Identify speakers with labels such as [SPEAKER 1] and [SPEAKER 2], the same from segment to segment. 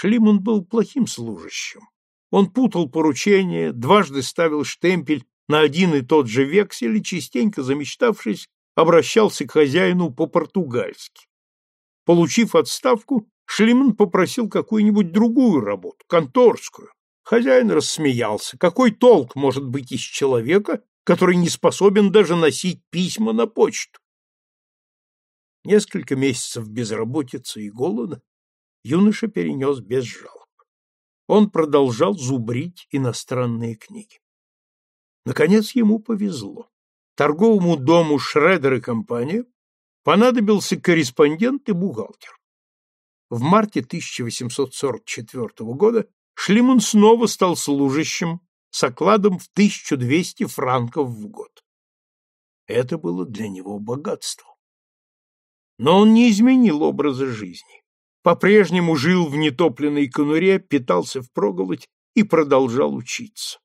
[SPEAKER 1] Шлиман был плохим служащим. Он путал поручения, дважды ставил штемпель на один и тот же вексель и, частенько замечтавшись, обращался к хозяину по-португальски. Получив отставку, Шлиман попросил какую-нибудь другую работу, конторскую. Хозяин рассмеялся. Какой толк может быть из человека, который не способен даже носить письма на почту? Несколько месяцев безработицы и голода юноша перенес без жалоб. Он продолжал зубрить иностранные книги. Наконец ему повезло. Торговому дому Шредер и компания понадобился корреспондент и бухгалтер. В марте 1844 года Шлиман снова стал служащим с окладом в 1200 франков в год. Это было для него богатство. Но он не изменил образа жизни по-прежнему жил в нетопленной конуре, питался впроголодь и продолжал учиться.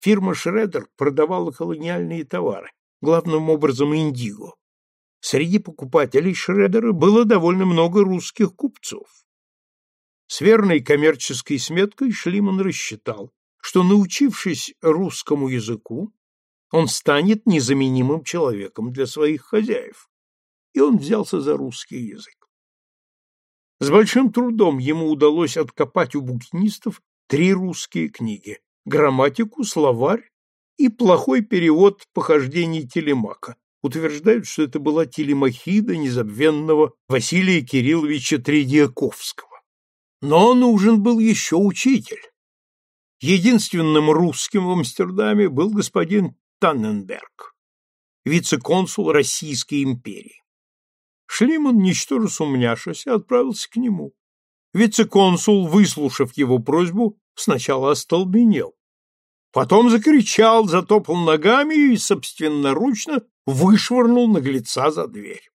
[SPEAKER 1] Фирма Шредер продавала колониальные товары, главным образом индиго. Среди покупателей Шредера было довольно много русских купцов. С верной коммерческой сметкой Шлиман рассчитал, что, научившись русскому языку, он станет незаменимым человеком для своих хозяев. И он взялся за русский язык. С большим трудом ему удалось откопать у букинистов три русские книги – грамматику, словарь и плохой перевод похождений Телемака. Утверждают, что это была телемахида незабвенного Василия Кирилловича Тредиаковского. Но нужен был еще учитель. Единственным русским в Амстердаме был господин Танненберг, вице-консул Российской империи. Шлиман ничтоже сумняшись, отправился к нему. Вице-консул, выслушав его просьбу, сначала остолбенел. Потом закричал, затопал ногами и собственноручно вышвырнул наглеца за дверь.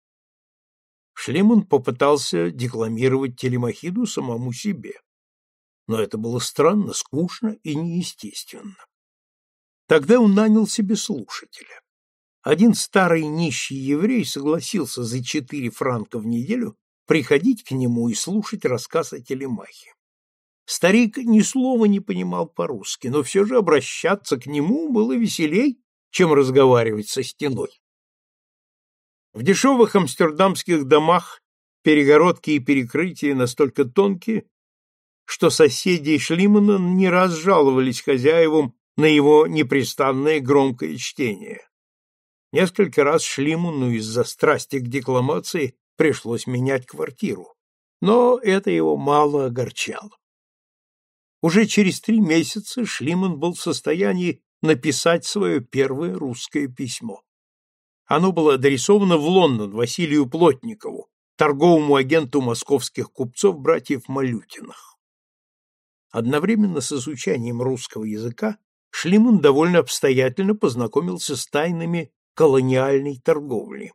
[SPEAKER 1] Шлиман попытался декламировать телемахиду самому себе. Но это было странно, скучно и неестественно. Тогда он нанял себе слушателя. Один старый нищий еврей согласился за четыре франка в неделю приходить к нему и слушать рассказ о телемахе. Старик ни слова не понимал по-русски, но все же обращаться к нему было веселей, чем разговаривать со стеной. В дешевых амстердамских домах перегородки и перекрытия настолько тонкие, что соседи Шлимана не раз жаловались хозяевам на его непрестанное громкое чтение. Несколько раз шли Мунну из-за страсти к декламации, пришлось менять квартиру. Но это его мало огорчало. Уже через три месяца Шлиман был в состоянии написать свое первое русское письмо. Оно было адресовано в Лондон Василию Плотникову, торговому агенту московских купцов братьев Малютиных. Одновременно с изучением русского языка Шлиман довольно обстоятельно познакомился с тайнами колониальной торговли.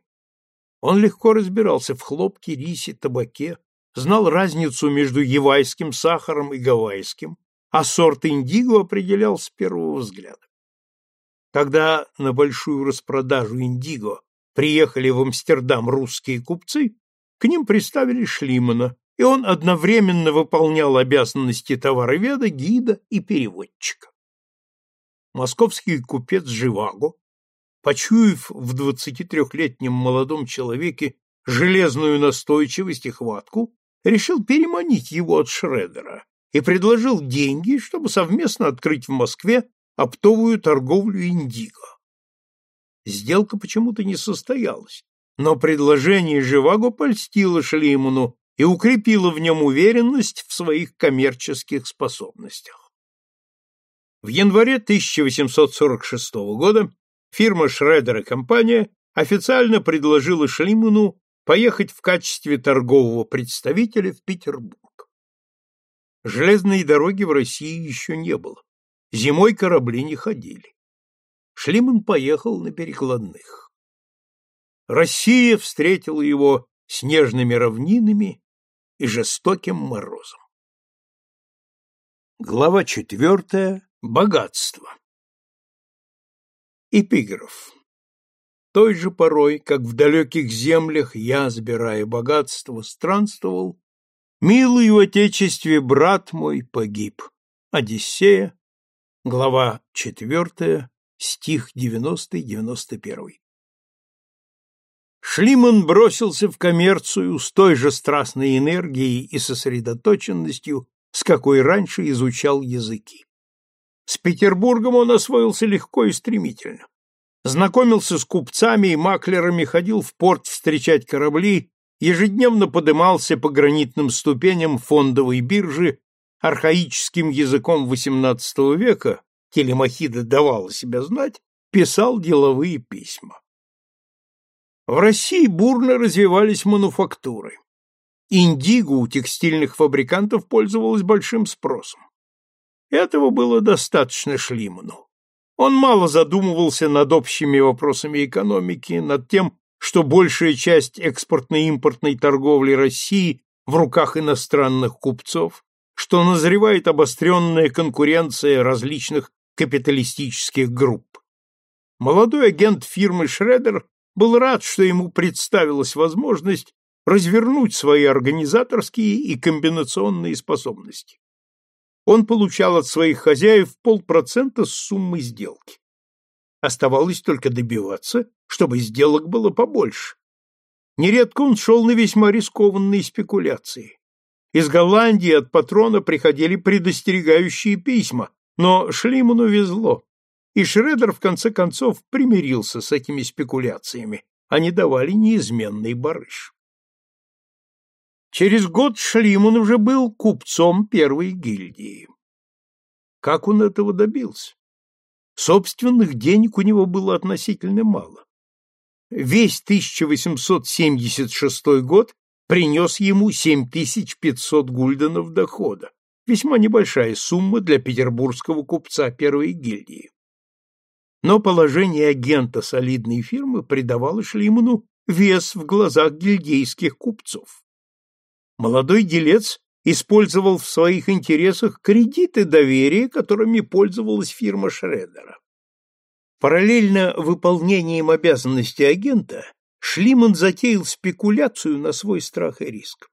[SPEAKER 1] Он легко разбирался в хлопке, рисе, табаке, знал разницу между явайским сахаром и гавайским, а сорт индиго определял с первого взгляда. Когда на большую распродажу индиго приехали в Амстердам русские купцы, к ним приставили Шлимана, и он одновременно выполнял обязанности товароведа, гида и переводчика. Московский купец Живаго почуяв в двадцатитрехлетнем молодом человеке железную настойчивость и хватку, решил переманить его от Шредера и предложил деньги, чтобы совместно открыть в Москве оптовую торговлю индиго. Сделка почему-то не состоялась, но предложение Живаго польстило Шлиману и укрепило в нем уверенность в своих коммерческих способностях. В январе 1846 года Фирма Шредера компания официально предложила Шлиману поехать в качестве торгового представителя в Петербург. Железной дороги в России еще не было. Зимой корабли не ходили. Шлиман поехал на перекладных. Россия встретила его снежными равнинами и жестоким морозом. Глава четвертая. Богатство эпиграф. Той же порой, как в далеких землях я, сбирая богатство, странствовал, милый в отечестве брат мой погиб. Одиссея, глава 4, стих 90-91. Шлиман бросился в коммерцию с той же страстной энергией и сосредоточенностью, с какой раньше изучал языки. С Петербургом он освоился легко и стремительно. Знакомился с купцами и маклерами, ходил в порт встречать корабли, ежедневно подымался по гранитным ступеням фондовой биржи архаическим языком XVIII века, телемахида давала себя знать, писал деловые письма. В России бурно развивались мануфактуры. Индиго у текстильных фабрикантов пользовалось большим спросом. Этого было достаточно Шлиману. Он мало задумывался над общими вопросами экономики, над тем, что большая часть экспортно-импортной торговли России в руках иностранных купцов, что назревает обостренная конкуренция различных капиталистических групп. Молодой агент фирмы Шредер был рад, что ему представилась возможность развернуть свои организаторские и комбинационные способности он получал от своих хозяев полпроцента с суммы сделки. Оставалось только добиваться, чтобы сделок было побольше. Нередко он шел на весьма рискованные спекуляции. Из Голландии от патрона приходили предостерегающие письма, но Шлиману везло, и Шредер в конце концов примирился с этими спекуляциями, они давали неизменный барыш. Через год Шлиман уже был купцом первой гильдии. Как он этого добился? Собственных денег у него было относительно мало. Весь 1876 год принес ему 7500 гульденов дохода, весьма небольшая сумма для петербургского купца первой гильдии. Но положение агента солидной фирмы придавало Шлиману вес в глазах гильдейских купцов. Молодой делец использовал в своих интересах кредиты доверия, которыми пользовалась фирма Шредера. Параллельно выполнением обязанностей агента Шлиман затеял спекуляцию на свой страх и риск.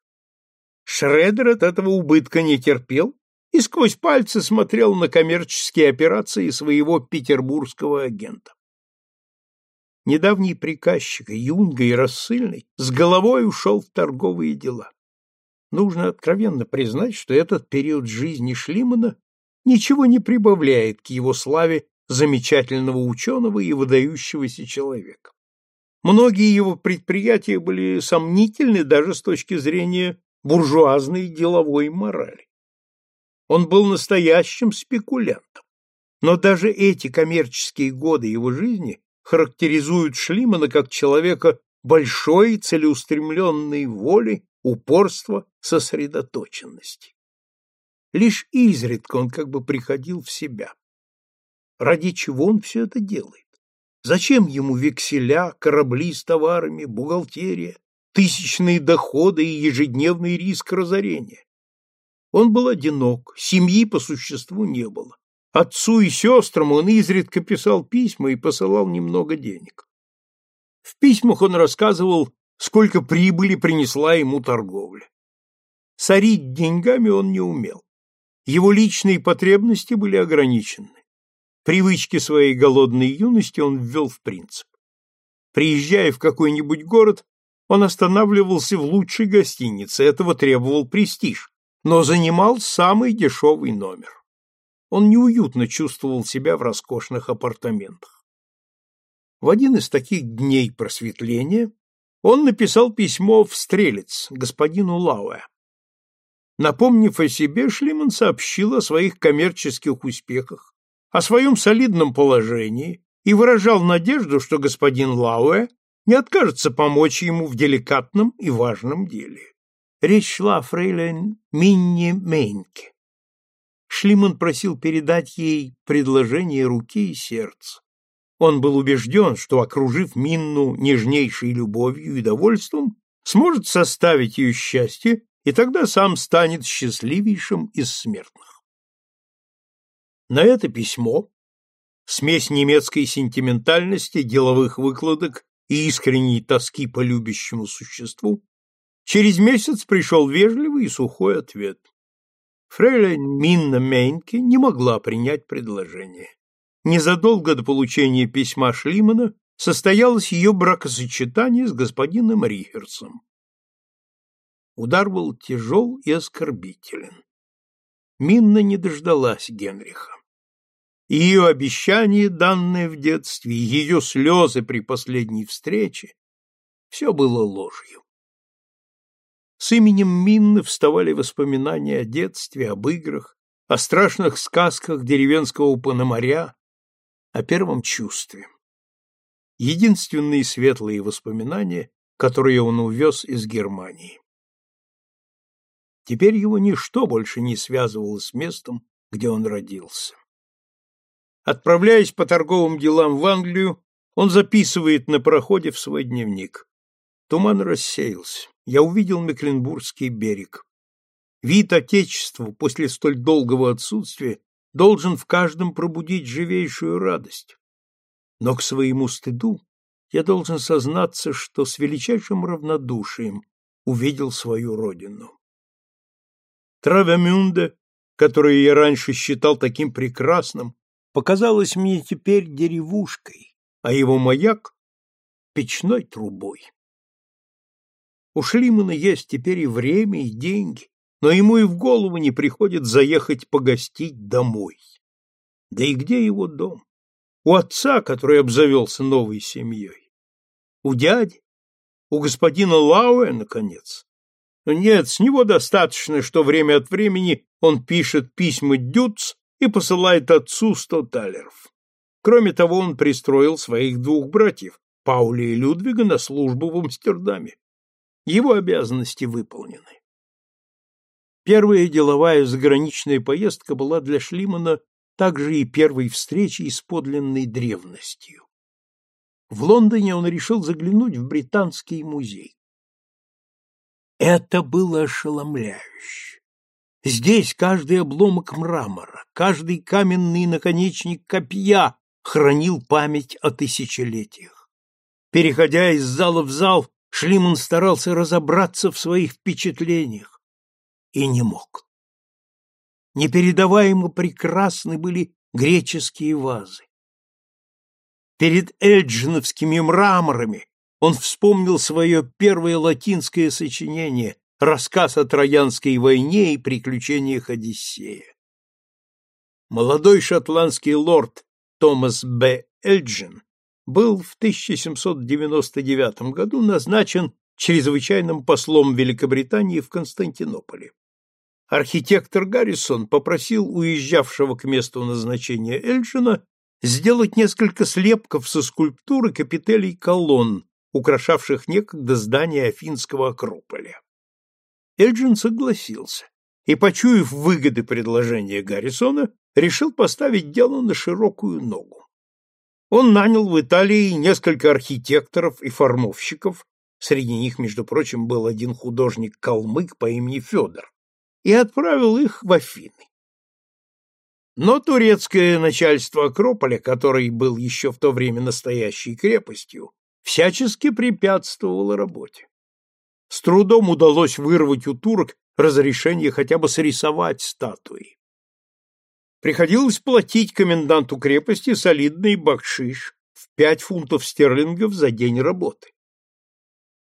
[SPEAKER 1] Шредер от этого убытка не терпел и сквозь пальцы смотрел на коммерческие операции своего петербургского агента. Недавний приказчик Юнга и Рассыльный с головой ушел в торговые дела. Нужно откровенно признать, что этот период жизни Шлимана ничего не прибавляет к его славе замечательного ученого и выдающегося человека. Многие его предприятия были сомнительны даже с точки зрения буржуазной деловой морали. Он был настоящим спекулянтом. Но даже эти коммерческие годы его жизни характеризуют Шлимана как человека большой целеустремленной воли упорство, сосредоточенности. Лишь изредка он как бы приходил в себя. Ради чего он все это делает? Зачем ему векселя, корабли с товарами, бухгалтерия, тысячные доходы и ежедневный риск разорения? Он был одинок, семьи по существу не было. Отцу и сестрам он изредка писал письма и посылал немного денег. В письмах он рассказывал сколько прибыли принесла ему торговля. Сорить деньгами он не умел. Его личные потребности были ограничены. Привычки своей голодной юности он ввел в принцип. Приезжая в какой-нибудь город, он останавливался в лучшей гостинице, этого требовал престиж, но занимал самый дешевый номер. Он неуютно чувствовал себя в роскошных апартаментах. В один из таких дней просветления он написал письмо в Стрелец господину Лауэ. Напомнив о себе, Шлиман сообщил о своих коммерческих успехах, о своем солидном положении и выражал надежду, что господин Лауэ не откажется помочь ему в деликатном и важном деле. Речь шла о фрейлен Минни Мейнке. Шлиман просил передать ей предложение руки и сердца. Он был убежден, что, окружив Минну нежнейшей любовью и довольством, сможет составить ее счастье, и тогда сам станет счастливейшим из смертных. На это письмо, смесь немецкой сентиментальности, деловых выкладок и искренней тоски по любящему существу, через месяц пришел вежливый и сухой ответ. Фрейлин Минна Мейнке не могла принять предложение незадолго до получения письма Шлимана состоялось ее бракосочетание с господином Рихерсом. Удар был тяжел и оскорбителен. Минна не дождалась Генриха. Ее обещание, данное в детстве, ее слезы при последней встрече — все было ложью. С именем Минны вставали воспоминания о детстве, об играх, о страшных сказках деревенского пономаря, а о первом чувстве. Единственные светлые воспоминания, которые он увез из Германии. Теперь его ничто больше не связывало с местом, где он родился. Отправляясь по торговым делам в Англию, он записывает на проходе в свой дневник. Туман рассеялся. Я увидел Мекленбургский берег. Вид Отечества после столь долгого отсутствия должен в каждом пробудить живейшую радость. Но к своему стыду я должен сознаться, что с величайшим равнодушием увидел свою родину. Травямюнде, которую я раньше считал таким прекрасным, показалась мне теперь деревушкой, а его маяк — печной трубой. Ушли У Шлимана есть теперь и время, и деньги, но ему и в голову не приходит заехать погостить домой. Да и где его дом? У отца, который обзавелся новой семьей. У дяди? У господина Лауэ, наконец. Нет, с него достаточно, что время от времени он пишет письма Дюц и посылает отцу сто талеров. Кроме того, он пристроил своих двух братьев, Пауля и Людвига, на службу в Амстердаме. Его обязанности выполнены. Первая деловая заграничная поездка была для Шлимана также и первой встречей с подлинной древностью. В Лондоне он решил заглянуть в Британский музей. Это было ошеломляюще. Здесь каждый обломок мрамора, каждый каменный наконечник копья хранил память о тысячелетиях. Переходя из зала в зал, Шлиман старался разобраться в своих впечатлениях, и не мог. Непередаваемо прекрасны были греческие вазы. Перед эльджиновскими мраморами он вспомнил свое первое латинское сочинение «Рассказ о Троянской войне и приключениях Одиссея». Молодой шотландский лорд Томас Б. Эльджин был в 1799 году назначен чрезвычайным послом Великобритании в Константинополе. Архитектор Гаррисон попросил уезжавшего к месту назначения Эльджина сделать несколько слепков со скульптуры капителей колонн, украшавших некогда здание Афинского Акрополя. Эльджин согласился и, почуяв выгоды предложения Гаррисона, решил поставить дело на широкую ногу. Он нанял в Италии несколько архитекторов и формовщиков, Среди них, между прочим, был один художник-калмык по имени Федор, и отправил их в Афины. Но турецкое начальство Акрополя, который был еще в то время настоящей крепостью, всячески препятствовало работе. С трудом удалось вырвать у турок разрешение хотя бы срисовать статуи. Приходилось платить коменданту крепости солидный бакшиш в пять фунтов стерлингов за день работы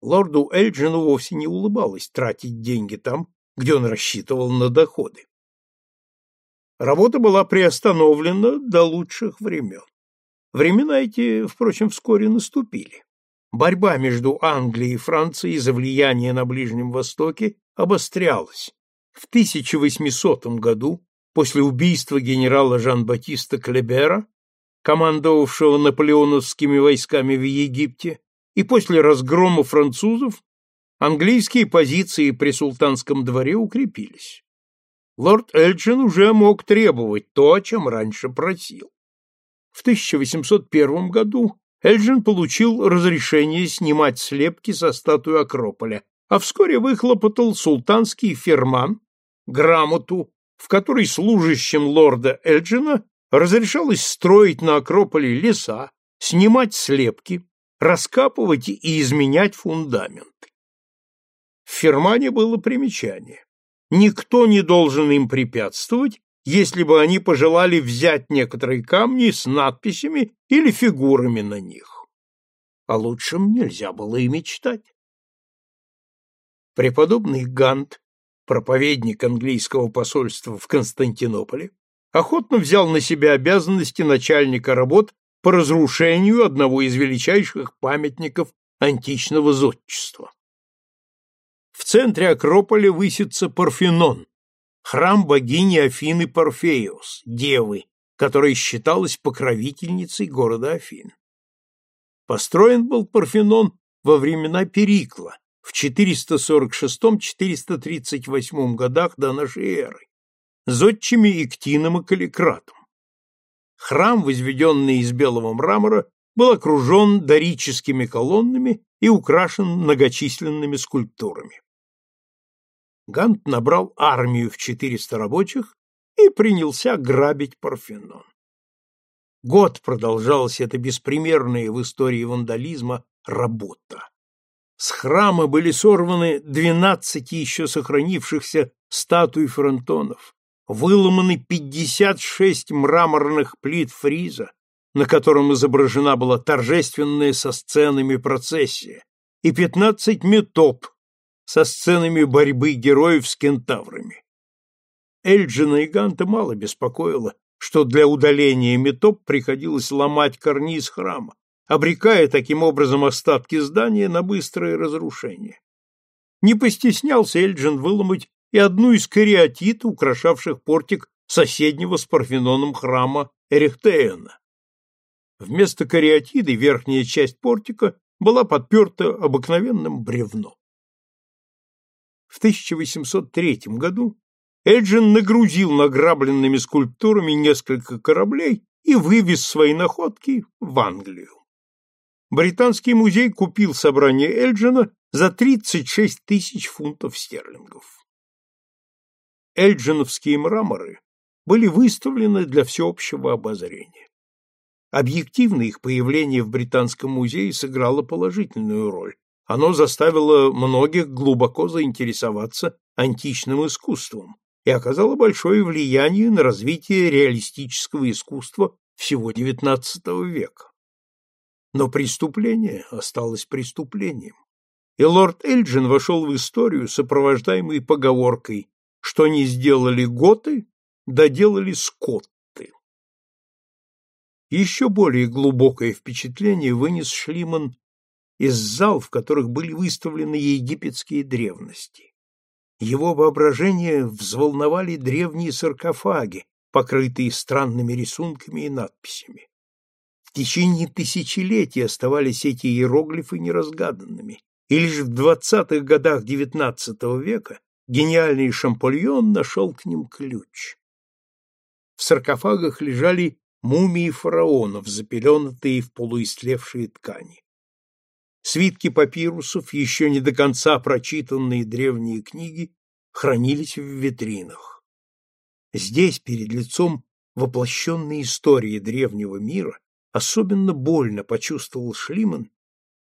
[SPEAKER 1] лорду Эльджину вовсе не улыбалось тратить деньги там, где он рассчитывал на доходы. Работа была приостановлена до лучших времен. Времена эти, впрочем, вскоре наступили. Борьба между Англией и Францией за влияние на Ближнем Востоке обострялась. В 1800 году, после убийства генерала Жан-Батиста Клебера, командовавшего наполеоновскими войсками в Египте, и после разгрома французов английские позиции при султанском дворе укрепились. Лорд Эльчин уже мог требовать то, о чем раньше просил. В 1801 году Эльджин получил разрешение снимать слепки со статуи Акрополя, а вскоре выхлопотал султанский ферман, грамоту, в которой служащим лорда Эльджина разрешалось строить на Акрополе леса, снимать слепки, раскапывать и изменять фундамент. В фермане было примечание. Никто не должен им препятствовать, если бы они пожелали взять некоторые камни с надписями или фигурами на них. О лучшем нельзя было и мечтать. Преподобный Гант, проповедник английского посольства в Константинополе, охотно взял на себя обязанности начальника работ по разрушению одного из величайших памятников античного зодчества. В центре Акрополя высится Парфенон, храм богини Афины Парфеос, девы, которая считалась покровительницей города Афин. Построен был Парфенон во времена Перикла в 446-438 годах до нашей эры зодчими Эктином и Каликратом. Храм, возведенный из белого мрамора, был окружен дорическими колоннами и украшен многочисленными скульптурами. Гант набрал армию в 400 рабочих и принялся грабить Парфенон. Год продолжалась эта беспримерная в истории вандализма работа. С храма были сорваны 12 еще сохранившихся статуй фронтонов, выломаны 56 мраморных плит фриза, на котором изображена была торжественная со сценами процессия, и 15 метоп со сценами борьбы героев с кентаврами. Эльджина и Ганта мало беспокоило, что для удаления метоп приходилось ломать карниз храма, обрекая таким образом остатки здания на быстрое разрушение. Не постеснялся Эльджин выломать и одну из кариатит, украшавших портик соседнего с Парфеноном храма Эрихтеена. Вместо кариатиды верхняя часть портика была подперта обыкновенным бревном. В 1803 году Эджин нагрузил награбленными скульптурами несколько кораблей и вывез свои находки в Англию. Британский музей купил собрание Эджина за 36 тысяч фунтов стерлингов эльджиновские мраморы были выставлены для всеобщего обозрения. Объективно их появление в Британском музее сыграло положительную роль. Оно заставило многих глубоко заинтересоваться античным искусством и оказало большое влияние на развитие реалистического искусства всего XIX века. Но преступление осталось преступлением, и лорд Эльджин вошел в историю, сопровождаемый поговоркой что не сделали готы, доделали скотты. Еще более глубокое впечатление вынес Шлиман из зал, в которых были выставлены египетские древности. Его воображение взволновали древние саркофаги, покрытые странными рисунками и надписями. В течение тысячелетий оставались эти иероглифы неразгаданными, и лишь в двадцатых годах XIX века гениальный Шампольон нашел к ним ключ. В саркофагах лежали мумии фараонов, запеленатые в полуистлевшие ткани. Свитки папирусов, еще не до конца прочитанные древние книги, хранились в витринах. Здесь, перед лицом воплощенной истории древнего мира, особенно больно почувствовал Шлиман,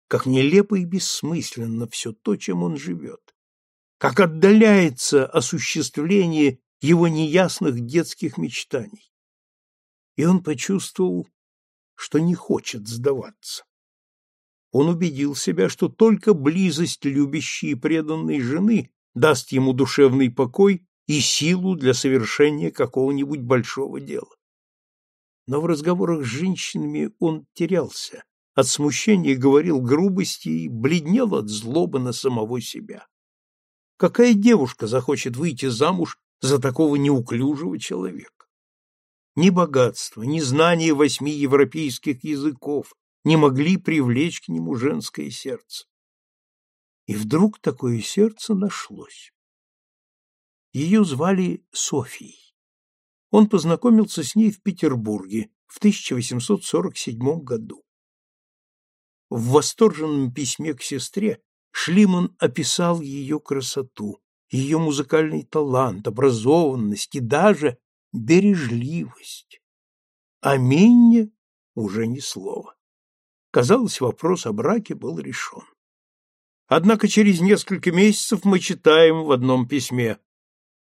[SPEAKER 1] как нелепо и бессмысленно все то, чем он живет как отдаляется осуществление его неясных детских мечтаний. И он почувствовал, что не хочет сдаваться. Он убедил себя, что только близость любящей и преданной жены даст ему душевный покой и силу для совершения какого-нибудь большого дела. Но в разговорах с женщинами он терялся, от смущения говорил грубости и бледнел от злобы на самого себя. Какая девушка захочет выйти замуж за такого неуклюжего человека? Ни богатство, ни знание восьми европейских языков не могли привлечь к нему женское сердце. И вдруг такое сердце нашлось. Ее звали Софией. Он познакомился с ней в Петербурге в 1847 году. В восторженном письме к сестре Шлиман описал ее красоту, ее музыкальный талант, образованность и даже бережливость. О Минне уже ни слова. Казалось, вопрос о браке был решен. Однако через несколько месяцев мы читаем в одном письме.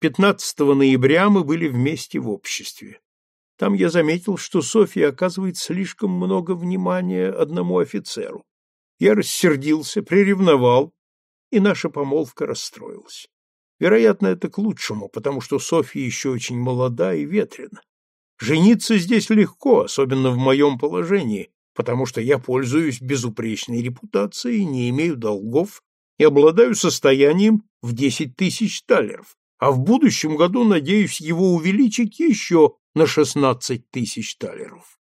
[SPEAKER 1] 15 ноября мы были вместе в обществе. Там я заметил, что Софья оказывает слишком много внимания одному офицеру. Я рассердился, приревновал, и наша помолвка расстроилась. Вероятно, это к лучшему, потому что Софья еще очень молода и ветрена. Жениться здесь легко, особенно в моем положении, потому что я пользуюсь безупречной репутацией, не имею долгов и обладаю состоянием в 10 тысяч талеров, а в будущем году надеюсь его увеличить еще на 16 тысяч талеров.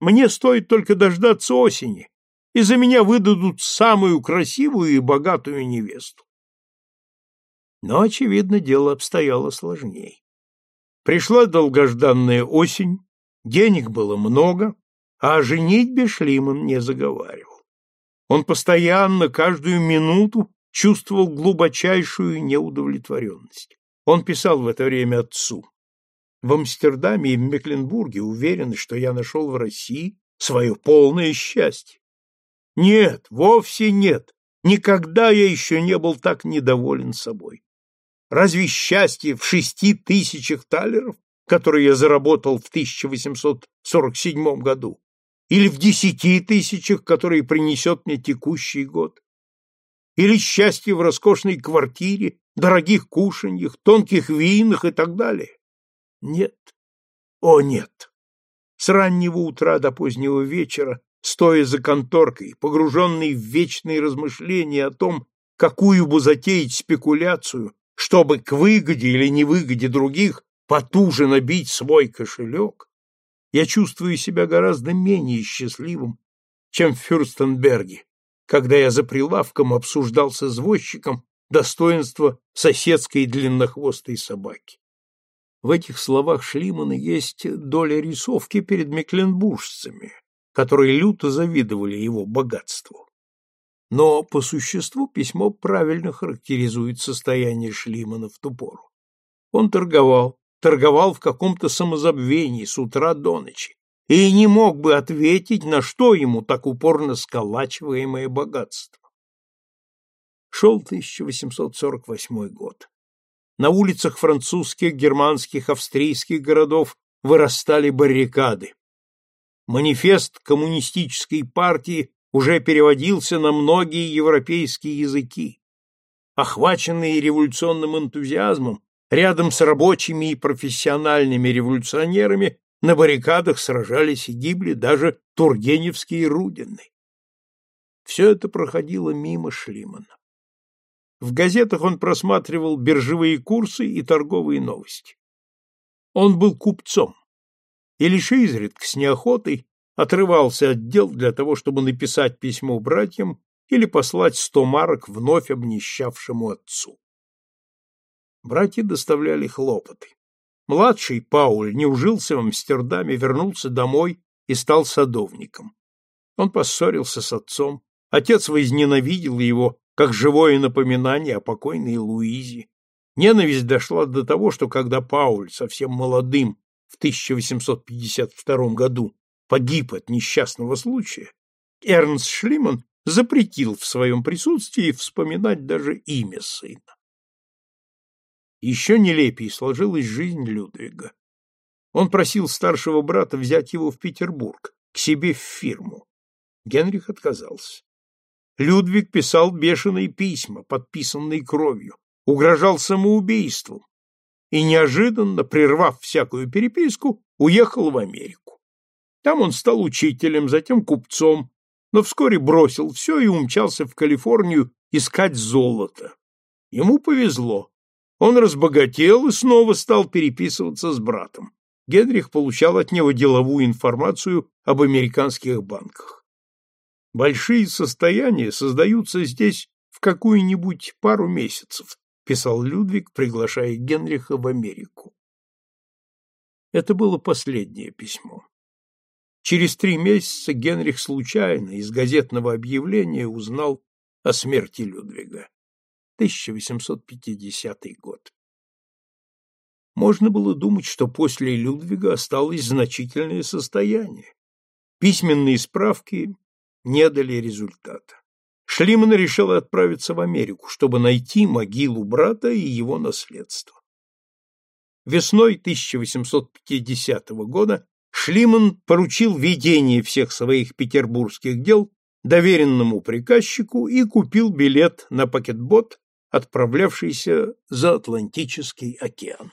[SPEAKER 1] Мне стоит только дождаться осени, и за меня выдадут самую красивую и богатую невесту. Но, очевидно, дело обстояло сложнее. Пришла долгожданная осень, денег было много, а о женитьбе Шлиман не заговаривал. Он постоянно, каждую минуту чувствовал глубочайшую неудовлетворенность. Он писал в это время отцу. В Амстердаме и в Мекленбурге уверены, что я нашел в России свое полное счастье. Нет, вовсе нет. Никогда я еще не был так недоволен собой. Разве счастье в шести тысячах талеров, которые я заработал в 1847 году, или в десяти тысячах, которые принесет мне текущий год? Или счастье в роскошной квартире, дорогих кушаньях, тонких винах и так далее? Нет. О, нет! С раннего утра до позднего вечера стоя за конторкой, погруженный в вечные размышления о том, какую бы затеять спекуляцию, чтобы к выгоде или невыгоде других потуже набить свой кошелек, я чувствую себя гораздо менее счастливым, чем в Фюрстенберге, когда я за прилавком обсуждал с извозчиком достоинство соседской длиннохвостой собаки. В этих словах Шлимана есть доля рисовки перед мекленбуржцами, которые люто завидовали его богатству. Но по существу письмо правильно характеризует состояние Шлимана в ту пору. Он торговал, торговал в каком-то самозабвении с утра до ночи и не мог бы ответить, на что ему так упорно сколачиваемое богатство. Шел 1848 год. На улицах французских, германских, австрийских городов вырастали баррикады, Манифест коммунистической партии уже переводился на многие европейские языки. Охваченные революционным энтузиазмом, рядом с рабочими и профессиональными революционерами на баррикадах сражались и гибли даже Тургеневские и Рудины. Все это проходило мимо Шлимана. В газетах он просматривал биржевые курсы и торговые новости. Он был купцом, и лишь изредка с неохотой отрывался от дел для того, чтобы написать письмо братьям или послать сто марок вновь обнищавшему отцу. Братья доставляли хлопоты. Младший Пауль не ужился в Амстердаме, вернулся домой и стал садовником. Он поссорился с отцом, отец возненавидел его, как живое напоминание о покойной Луизе. Ненависть дошла до того, что когда Пауль, совсем молодым, в 1852 году погиб от несчастного случая, Эрнст Шлиман запретил в своем присутствии вспоминать даже имя сына. Еще нелепее сложилась жизнь Людвига. Он просил старшего брата взять его в Петербург, к себе в фирму. Генрих отказался. Людвиг писал бешеные письма, подписанные кровью, угрожал самоубийством, и, неожиданно прервав всякую переписку, уехал в Америку. Там он стал учителем, затем купцом, но вскоре бросил все и умчался в Калифорнию искать золото. Ему повезло. Он разбогател и снова стал переписываться с братом. Генрих получал от него деловую информацию об американских банках. Большие состояния создаются здесь в какую-нибудь пару месяцев, писал Людвиг, приглашая Генриха в Америку. Это было последнее письмо. Через три месяца Генрих случайно из газетного объявления узнал о смерти Людвига. 1850 год. Можно было думать, что после Людвига осталось значительное состояние. Письменные справки не дали результата. Шлиман решил отправиться в Америку, чтобы найти могилу брата и его наследство. Весной 1850 года Шлиман поручил ведение всех своих петербургских дел доверенному приказчику и купил билет на пакетбот, отправлявшийся за Атлантический океан.